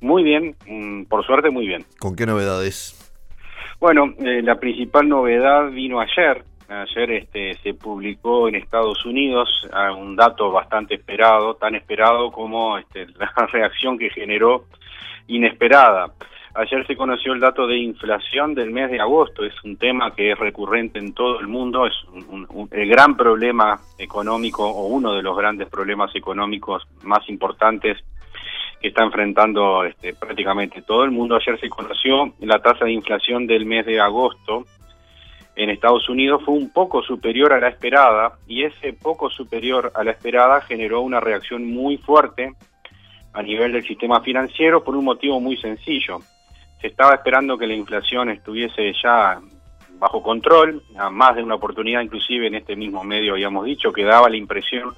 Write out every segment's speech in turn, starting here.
Muy bien, mm, por suerte muy bien. ¿Con qué novedades? Bueno, eh, la principal novedad vino ayer. Ayer este, se publicó en Estados Unidos un dato bastante esperado, tan esperado como este, la reacción que generó inesperada. Ayer se conoció el dato de inflación del mes de agosto. Es un tema que es recurrente en todo el mundo. Es el gran problema económico o uno de los grandes problemas económicos más importantes está enfrentando este, prácticamente todo el mundo. Ayer se conoció la tasa de inflación del mes de agosto en Estados Unidos fue un poco superior a la esperada y ese poco superior a la esperada generó una reacción muy fuerte a nivel del sistema financiero por un motivo muy sencillo. Se estaba esperando que la inflación estuviese ya bajo control, a más de una oportunidad inclusive en este mismo medio habíamos dicho que daba la impresión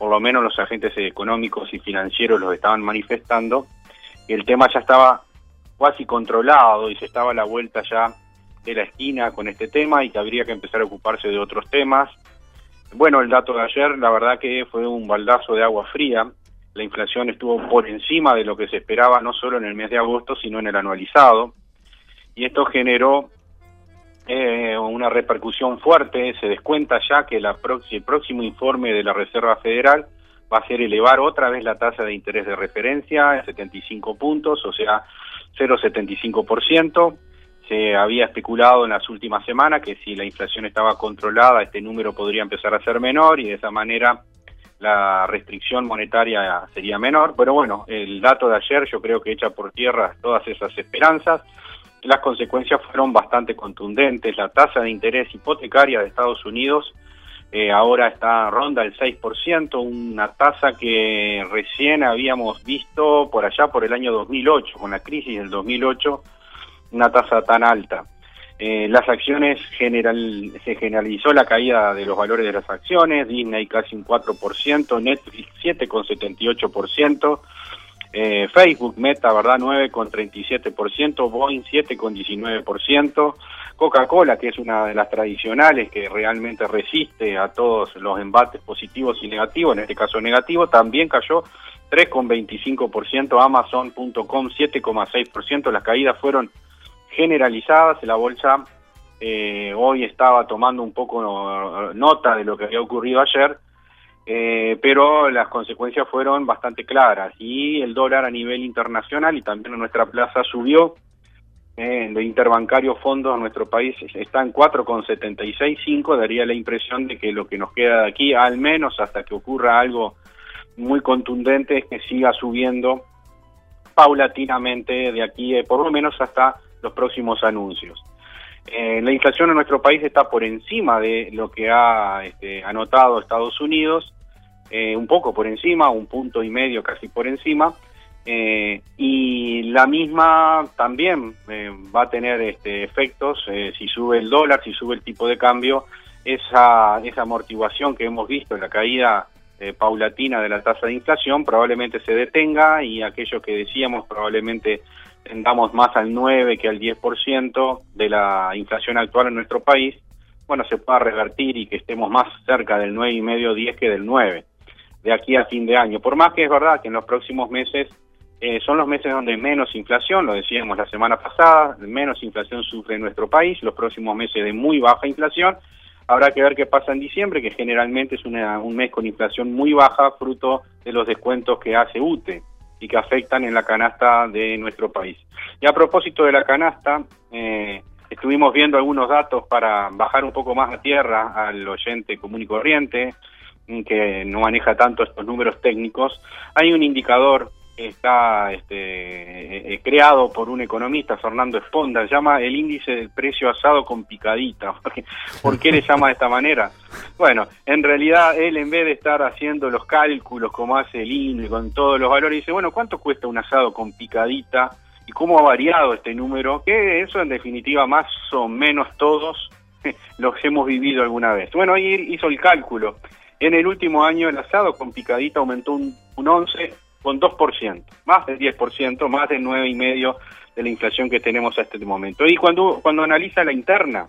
por lo menos los agentes económicos y financieros los estaban manifestando, el tema ya estaba casi controlado y se estaba a la vuelta ya de la esquina con este tema y que habría que empezar a ocuparse de otros temas. Bueno, el dato de ayer, la verdad que fue un baldazo de agua fría. La inflación estuvo por encima de lo que se esperaba, no solo en el mes de agosto, sino en el anualizado. Y esto generó eh, una repercusión fuerte. Se descuenta ya que la el próximo informe de la Reserva Federal va a ser elevar otra vez la tasa de interés de referencia en 75 puntos, o sea, 0,75%. Se había especulado en las últimas semanas que si la inflación estaba controlada, este número podría empezar a ser menor y de esa manera la restricción monetaria sería menor. Pero bueno, el dato de ayer yo creo que echa por tierra todas esas esperanzas las consecuencias fueron bastante contundentes. La tasa de interés hipotecaria de Estados Unidos eh, ahora está ronda el 6%, una tasa que recién habíamos visto por allá por el año 2008, con la crisis del 2008, una tasa tan alta. Eh, las acciones general, se generalizó la caída de los valores de las acciones, Disney casi un 4%, Netflix 7,78%, eh, Facebook, Meta, ¿verdad? 9,37%, Boeing 7,19%, Coca-Cola, que es una de las tradicionales que realmente resiste a todos los embates positivos y negativos, en este caso negativo, también cayó 3,25%, Amazon.com 7,6%, las caídas fueron generalizadas, la bolsa eh, hoy estaba tomando un poco nota de lo que había ocurrido ayer, eh, pero las consecuencias fueron bastante claras y el dólar a nivel internacional y también en nuestra plaza subió. Eh, de interbancario fondos en nuestro país está en 4,765, daría la impresión de que lo que nos queda de aquí, al menos hasta que ocurra algo muy contundente, es que siga subiendo paulatinamente de aquí, eh, por lo menos hasta los próximos anuncios. Eh, la inflación en nuestro país está por encima de lo que ha este, anotado Estados Unidos, eh, un poco por encima, un punto y medio casi por encima, eh, y la misma también va a tener este, efectos si sube el dólar, si sube el tipo de cambio, esa, esa amortiguación que hemos visto en la caída paulatina de la tasa de inflación probablemente se detenga y aquello que decíamos probablemente tendamos más al 9 que al 10% de la inflación actual en nuestro país, bueno, se pueda revertir y que estemos más cerca del 9,5, 10 que del 9, de aquí a fin de año. Por más que es verdad que en los próximos meses eh, son los meses donde menos inflación, lo decíamos la semana pasada, menos inflación sufre nuestro país, los próximos meses de muy baja inflación. Habrá que ver qué pasa en diciembre, que generalmente es un mes con inflación muy baja, fruto de los descuentos que hace UTE y que afectan en la canasta de nuestro país. Y a propósito de la canasta, eh, estuvimos viendo algunos datos para bajar un poco más a tierra al oyente común y corriente, que no maneja tanto estos números técnicos. Hay un indicador está este, eh, creado por un economista, Fernando Esponda, llama el índice del precio asado con picadita. ¿Por qué le llama de esta manera? Bueno, en realidad él en vez de estar haciendo los cálculos como hace el INE con todos los valores, dice, bueno, ¿cuánto cuesta un asado con picadita? ¿Y cómo ha variado este número? Que eso en definitiva más o menos todos los hemos vivido alguna vez. Bueno, ahí hizo el cálculo. En el último año el asado con picadita aumentó un, un 11 con 2%, más del 10%, más del 9,5% de la inflación que tenemos a este momento. Y cuando, cuando analiza la interna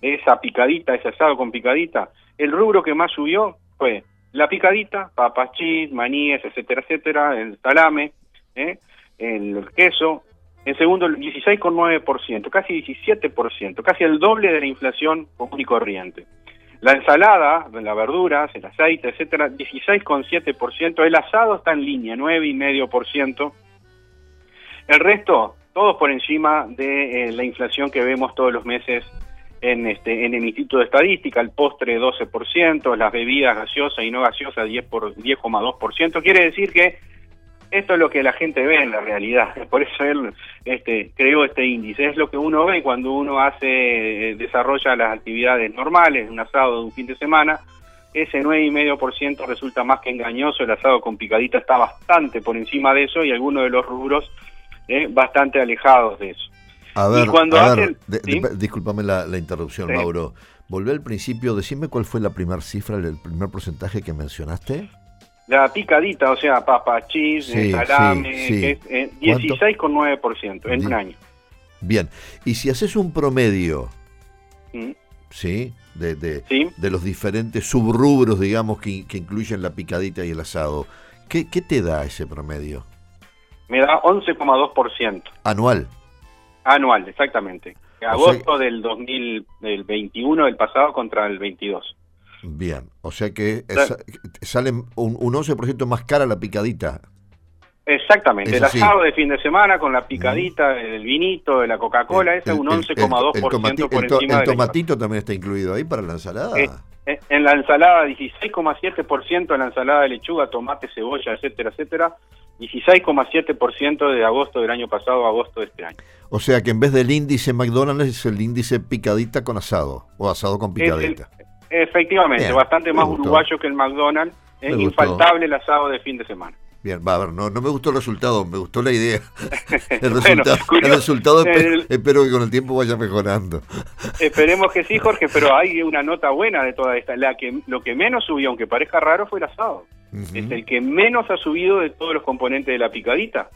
esa picadita, ese asado con picadita, el rubro que más subió fue la picadita, papas chis, maníes, etcétera, etcétera, el salame, ¿eh? el queso, en segundo el 16,9%, casi 17%, casi el doble de la inflación común y corriente. La ensalada, las verduras, el aceite, etcétera, 16,7%. El asado está en línea, 9,5%. El resto, todos por encima de eh, la inflación que vemos todos los meses en, este, en el Instituto de Estadística. El postre, 12%. Las bebidas gaseosas y no gaseosas, 10,2%. Quiere decir que esto es lo que la gente ve en la realidad, por eso él este, creó este índice, es lo que uno ve cuando uno hace, eh, desarrolla las actividades normales, un asado de un fin de semana, ese 9,5% resulta más que engañoso, el asado con picadita está bastante por encima de eso y algunos de los rubros eh, bastante alejados de eso. A ver, cuando discúlpame la, interrupción, Mauro. Volvé al principio, decime cuál fue la primera cifra, el primer porcentaje que mencionaste. La picadita, o sea, papa, cheese, salame, que es 16,9% eh, en un año. Bien, y si haces un promedio, mm. ¿sí? De, de, los diferentes subrubros, digamos, que, incluyen la picadita y el asado, ¿qué, te da ese promedio? Me da 11,2%. ¿Anual? Anual, exactamente. Agosto del 2021 del pasado contra el 22. Bien, o sea que sale un, un 11% más cara la picadita. Exactamente, el asado de fin de semana con la picadita, el vinito, de la Coca-Cola, ese es un 11,2% por encima ¿El tomatito también está incluido ahí para la ensalada? Eh, eh, en la ensalada 16,7% en la ensalada de lechuga, tomate, cebolla, etcétera, etcétera. 16,7% de agosto del año pasado a agosto de este año. O sea que en vez del índice McDonald's es el índice picadita con asado o asado con picadita. Efectivamente, bastante más uruguayo que el McDonald's. Es infaltable el asado de fin de semana. Bien, va a ver, no, no me gustó el resultado, me gustó la idea. El resultado, el resultado espero que con el tiempo vaya mejorando. Esperemos que sí, Jorge, pero hay una nota buena de toda esta. La que, lo que menos subió, aunque parezca raro, fue el asado. Es el que menos ha subido de todos los componentes de la picadita.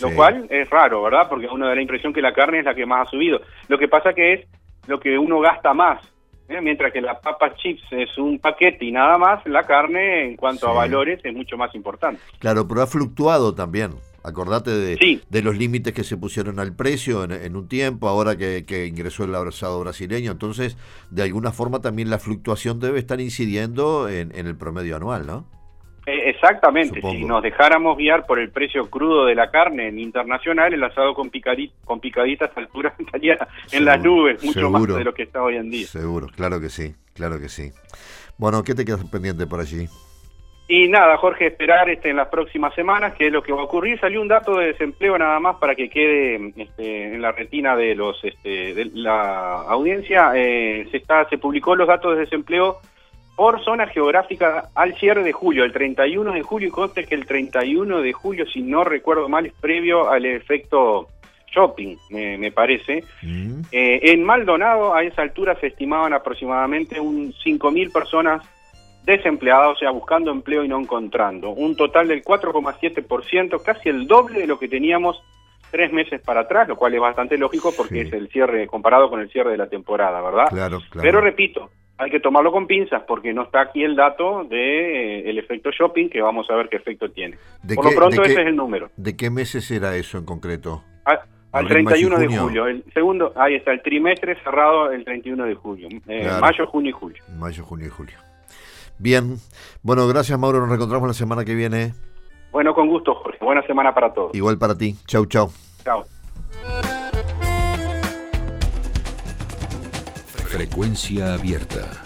Lo cual es raro, ¿verdad? Porque uno da la impresión que la carne es la que más ha subido. Lo que pasa que es lo que uno gasta más. ¿Eh? mientras que la papa chips es un paquete y nada más, la carne en cuanto a valores es mucho más importante. Claro, pero ha fluctuado también. Acordate de, de los límites que se pusieron al precio en, un tiempo, ahora que, ingresó el abrazado brasileño. Entonces, de alguna forma también la fluctuación debe estar incidiendo en el promedio anual, ¿no? Exactamente, si nos dejáramos guiar por el precio crudo de la carne en internacional, el asado con, picadita, con picadita a altura estaría en las nubes, mucho más de lo que está hoy en día. Seguro, claro que sí, claro que sí. Bueno, ¿qué te quedas pendiente por allí? Y nada, Jorge, esperar este, en las próximas semanas qué es lo que va a ocurrir. Salió un dato de desempleo nada más para que quede este, en la retina de los este, de la audiencia. Eh, se está se publicó los datos de desempleo por zona geográfica al cierre de julio, el 31 de julio, y conste que el 31 de julio, si no recuerdo mal, es previo al efecto shopping, me, parece. Mm. Eh, en Maldonado, a esa altura, se estimaban aproximadamente un 5.000 personas desempleadas, o sea, buscando empleo y no encontrando. Un total del 4,7%, casi el doble de lo que teníamos tres meses para atrás, lo cual es bastante lógico porque es el cierre comparado con el cierre de la temporada, ¿verdad? Claro, claro. Pero repito, hay que tomarlo con pinzas porque no está aquí el dato de eh, el efecto shopping que vamos a ver qué efecto tiene. Por lo pronto ese es el número. ¿De qué meses era eso en concreto? al 31 de julio. El segundo, ahí está, el trimestre cerrado el 31 de julio. Eh, mayo, junio y julio. Mayo, junio y julio. Bien. Bueno, gracias Mauro. Nos reencontramos la semana que viene. Bueno, con gusto, Jorge. Buena semana para todos. Igual para ti. Chau, chau. Chau. Frecuencia abierta.